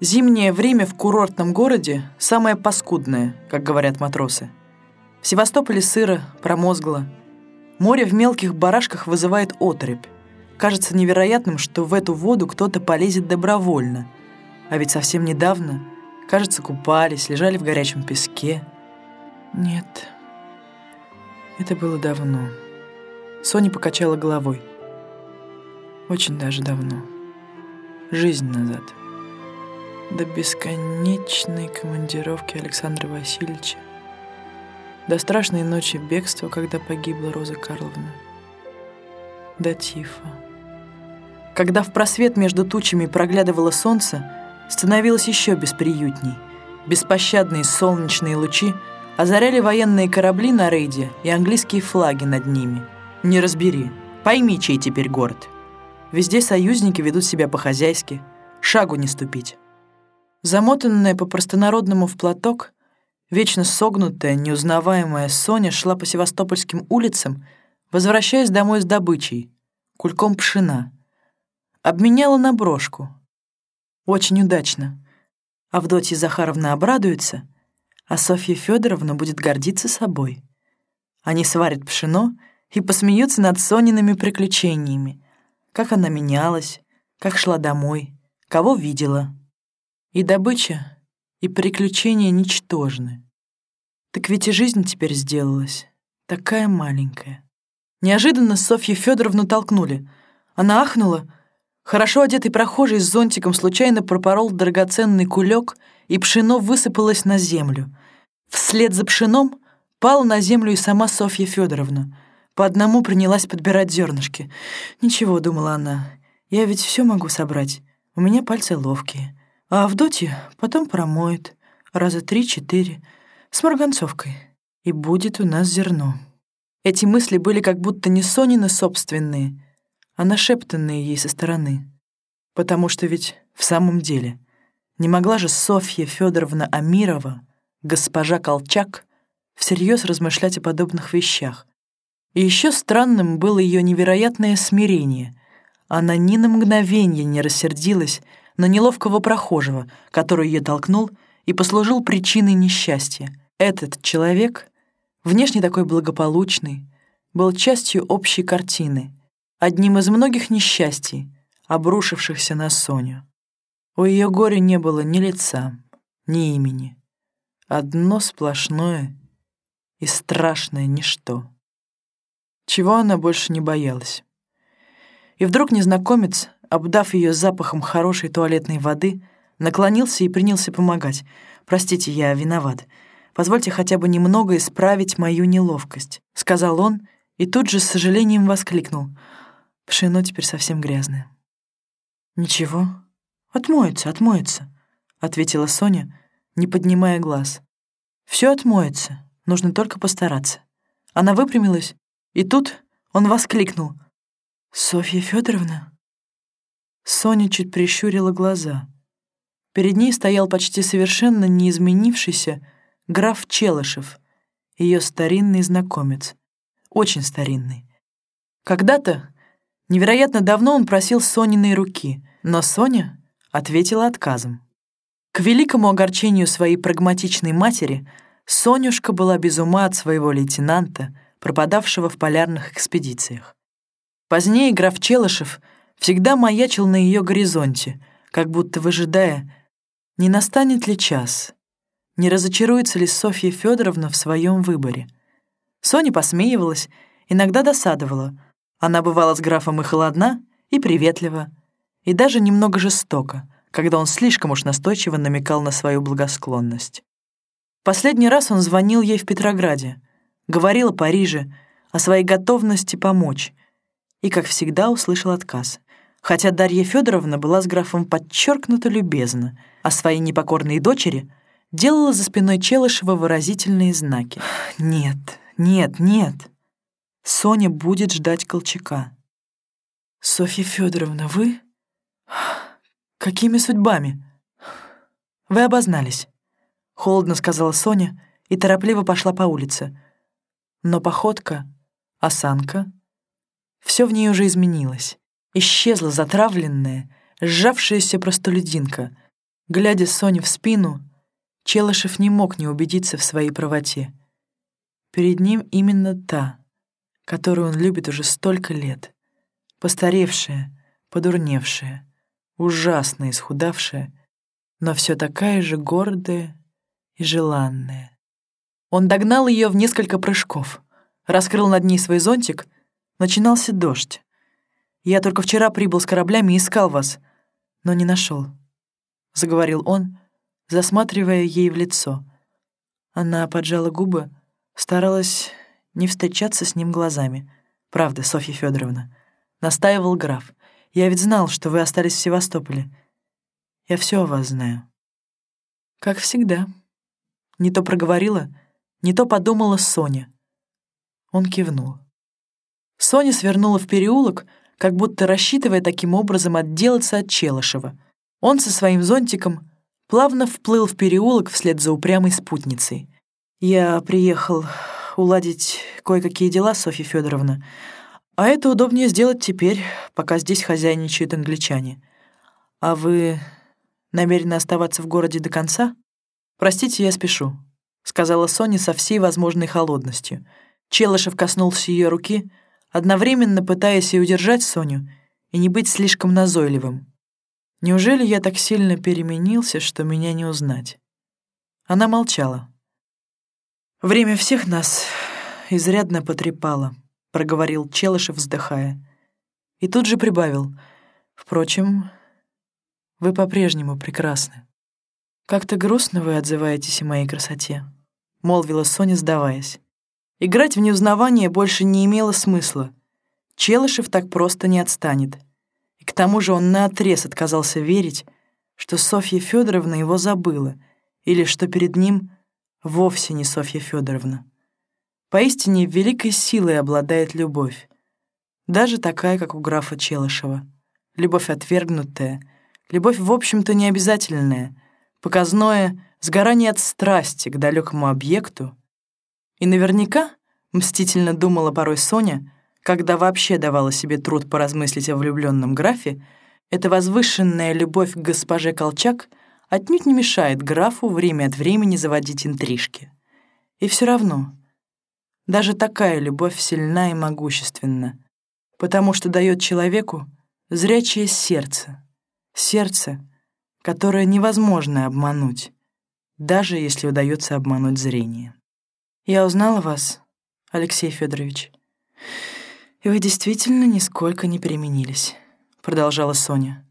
Зимнее время в курортном городе самое паскудное, как говорят матросы. В Севастополе сыро, промозгло. Море в мелких барашках вызывает отрыбь. Кажется невероятным, что в эту воду кто-то полезет добровольно. А ведь совсем недавно, кажется, купались, лежали в горячем песке. Нет, это было давно. Соня покачала головой. Очень даже давно. Жизнь назад до бесконечной командировки Александра Васильевича, до страшной ночи бегства, когда погибла Роза Карловна, до тифа. Когда в просвет между тучами проглядывало солнце, становилось еще бесприютней. Беспощадные солнечные лучи озаряли военные корабли на рейде и английские флаги над ними. Не разбери, пойми, чей теперь город. Везде союзники ведут себя по-хозяйски, шагу не ступить. Замотанная по-простонародному в платок, вечно согнутая, неузнаваемая Соня шла по севастопольским улицам, возвращаясь домой с добычей, кульком пшена. Обменяла на брошку. Очень удачно. Авдотья Захаровна обрадуется, а Софья Федоровна будет гордиться собой. Они сварят пшено и посмеются над Сониными приключениями, как она менялась, как шла домой, кого видела. И добыча, и приключения ничтожны. Так ведь и жизнь теперь сделалась. Такая маленькая. Неожиданно Софью Федоровну толкнули. Она ахнула. Хорошо одетый прохожий с зонтиком случайно пропорол драгоценный кулек, и пшено высыпалось на землю. Вслед за пшеном пала на землю и сама Софья Федоровна. По одному принялась подбирать зернышки. «Ничего», — думала она, — «я ведь все могу собрать. У меня пальцы ловкие». А Авдотья потом промоет раза три-четыре с марганцовкой, и будет у нас зерно. Эти мысли были как будто не Сонины собственные, а нашептанные ей со стороны. Потому что ведь в самом деле не могла же Софья Федоровна Амирова, госпожа Колчак, всерьез размышлять о подобных вещах. И еще странным было ее невероятное смирение. Она ни на мгновение не рассердилась на неловкого прохожего, который ее толкнул и послужил причиной несчастья. Этот человек, внешне такой благополучный, был частью общей картины, одним из многих несчастий, обрушившихся на Соню. У ее горя не было ни лица, ни имени. Одно сплошное и страшное ничто. Чего она больше не боялась. И вдруг незнакомец, обдав ее запахом хорошей туалетной воды, наклонился и принялся помогать. «Простите, я виноват. Позвольте хотя бы немного исправить мою неловкость», — сказал он и тут же с сожалением воскликнул. «Пшено теперь совсем грязное». «Ничего, отмоется, отмоется», — ответила Соня, не поднимая глаз. «Все отмоется, нужно только постараться». Она выпрямилась, и тут он воскликнул. «Софья Федоровна? Соня чуть прищурила глаза. Перед ней стоял почти совершенно неизменившийся граф Челышев, ее старинный знакомец. Очень старинный. Когда-то, невероятно давно он просил Сониной руки, но Соня ответила отказом. К великому огорчению своей прагматичной матери Сонюшка была без ума от своего лейтенанта, пропадавшего в полярных экспедициях. Позднее граф Челышев — всегда маячил на ее горизонте, как будто выжидая, не настанет ли час, не разочаруется ли Софья Федоровна в своем выборе. Соня посмеивалась, иногда досадовала. Она бывала с графом и холодна, и приветлива, и даже немного жестока, когда он слишком уж настойчиво намекал на свою благосклонность. Последний раз он звонил ей в Петрограде, говорил о Париже, о своей готовности помочь, и, как всегда, услышал отказ хотя Дарья Федоровна была с графом подчеркнуто любезна, а своей непокорной дочери делала за спиной Челышева выразительные знаки. «Нет, нет, нет. Соня будет ждать Колчака». «Софья Федоровна, вы? Какими судьбами?» «Вы обознались», — холодно сказала Соня и торопливо пошла по улице. Но походка, осанка, все в ней уже изменилось. Исчезла затравленная, сжавшаяся простолюдинка. Глядя Соне в спину, Челышев не мог не убедиться в своей правоте. Перед ним именно та, которую он любит уже столько лет. Постаревшая, подурневшая, ужасно исхудавшая, но все такая же гордая и желанная. Он догнал ее в несколько прыжков, раскрыл над ней свой зонтик, начинался дождь. «Я только вчера прибыл с кораблями и искал вас, но не нашел. — заговорил он, засматривая ей в лицо. Она поджала губы, старалась не встречаться с ним глазами. «Правда, Софья Федоровна, настаивал граф. «Я ведь знал, что вы остались в Севастополе. Я все о вас знаю». «Как всегда». Не то проговорила, не то подумала Соня. Он кивнул. Соня свернула в переулок, как будто рассчитывая таким образом отделаться от Челышева — он со своим зонтиком плавно вплыл в переулок вслед за упрямой спутницей. «Я приехал уладить кое-какие дела, Софья Федоровна, а это удобнее сделать теперь, пока здесь хозяйничают англичане. А вы намерены оставаться в городе до конца? Простите, я спешу», — сказала Соня со всей возможной холодностью. Челышев коснулся ее руки, одновременно пытаясь и удержать Соню, и не быть слишком назойливым. Неужели я так сильно переменился, что меня не узнать? Она молчала. «Время всех нас изрядно потрепало», — проговорил Челышев, вздыхая. И тут же прибавил. «Впрочем, вы по-прежнему прекрасны. Как-то грустно вы отзываетесь о моей красоте», — молвила Соня, сдаваясь. Играть в неузнавание больше не имело смысла. Челышев так просто не отстанет. И к тому же он наотрез отказался верить, что Софья Федоровна его забыла, или что перед ним вовсе не Софья Федоровна. Поистине великой силой обладает любовь, даже такая, как у графа Челышева. Любовь отвергнутая, любовь, в общем-то, необязательная, показное сгорание от страсти к далекому объекту. И наверняка, мстительно думала порой Соня, когда вообще давала себе труд поразмыслить о влюбленном графе, эта возвышенная любовь к госпоже Колчак отнюдь не мешает графу время от времени заводить интрижки. И все равно, даже такая любовь сильна и могущественна, потому что дает человеку зрячее сердце, сердце, которое невозможно обмануть, даже если удается обмануть зрение. Я узнала вас, Алексей Федорович. «И вы действительно нисколько не переменились», — продолжала Соня.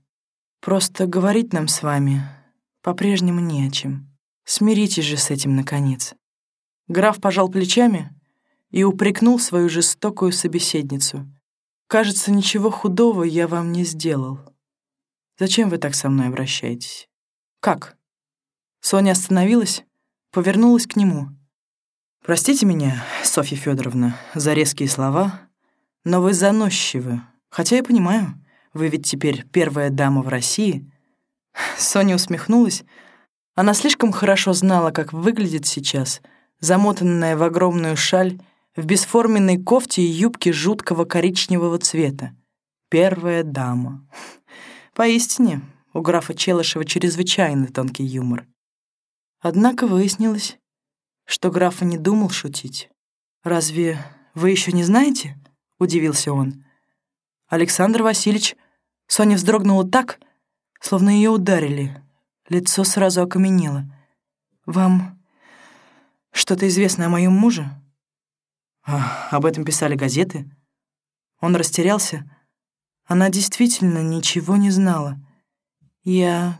«Просто говорить нам с вами по-прежнему не о чем. Смиритесь же с этим, наконец». Граф пожал плечами и упрекнул свою жестокую собеседницу. «Кажется, ничего худого я вам не сделал. Зачем вы так со мной обращаетесь?» «Как?» Соня остановилась, повернулась к нему. «Простите меня, Софья Федоровна, за резкие слова, но вы заносчивы. Хотя я понимаю, вы ведь теперь первая дама в России». Соня усмехнулась. Она слишком хорошо знала, как выглядит сейчас, замотанная в огромную шаль, в бесформенной кофте и юбке жуткого коричневого цвета. Первая дама. Поистине, у графа Челышева чрезвычайно тонкий юмор. Однако выяснилось, что графа не думал шутить. «Разве вы еще не знаете?» — удивился он. Александр Васильевич... Соня вздрогнула так, словно ее ударили. Лицо сразу окаменело. «Вам что-то известно о моем муже?» а, «Об этом писали газеты». Он растерялся. Она действительно ничего не знала. «Я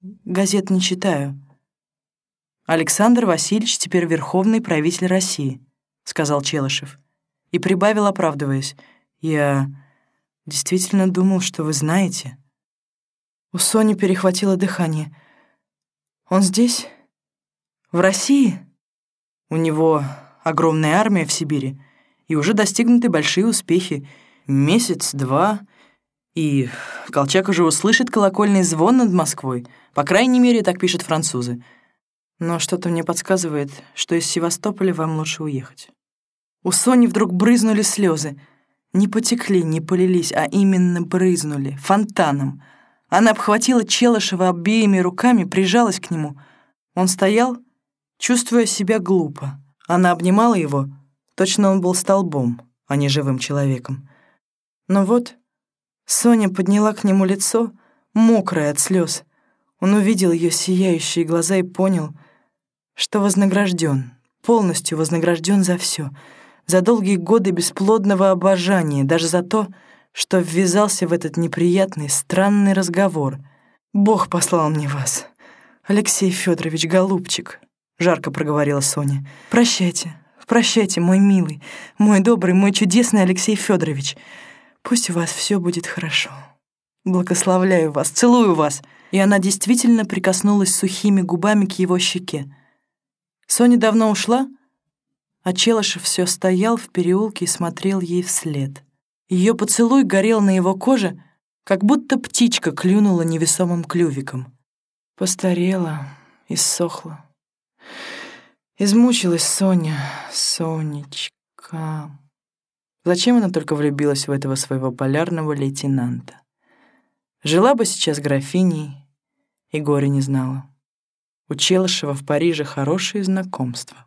газет не читаю». «Александр Васильевич теперь верховный правитель России», — сказал Челышев и прибавил, оправдываясь. «Я действительно думал, что вы знаете». У Сони перехватило дыхание. «Он здесь? В России?» «У него огромная армия в Сибири, и уже достигнуты большие успехи. Месяц, два, и Колчак уже услышит колокольный звон над Москвой. По крайней мере, так пишут французы. Но что-то мне подсказывает, что из Севастополя вам лучше уехать». У Сони вдруг брызнули слезы. Не потекли, не полились, а именно брызнули, фонтаном. Она обхватила Челышева обеими руками, прижалась к нему. Он стоял, чувствуя себя глупо. Она обнимала его, точно он был столбом, а не живым человеком. Но вот Соня подняла к нему лицо, мокрое от слез. Он увидел ее сияющие глаза и понял, что вознагражден, полностью вознагражден за все, за долгие годы бесплодного обожания, даже за то, что ввязался в этот неприятный, странный разговор. «Бог послал мне вас, Алексей Федорович, голубчик», — жарко проговорила Соня. «Прощайте, прощайте, мой милый, мой добрый, мой чудесный Алексей Федорович. Пусть у вас все будет хорошо. Благословляю вас, целую вас». И она действительно прикоснулась сухими губами к его щеке. Соня давно ушла, а Челышев все стоял в переулке и смотрел ей вслед. Ее поцелуй горел на его коже, как будто птичка клюнула невесомым клювиком. Постарела, иссохла. Измучилась Соня, Сонечка. Зачем она только влюбилась в этого своего полярного лейтенанта? Жила бы сейчас графиней и горе не знала. У Челышева в Париже хорошие знакомства.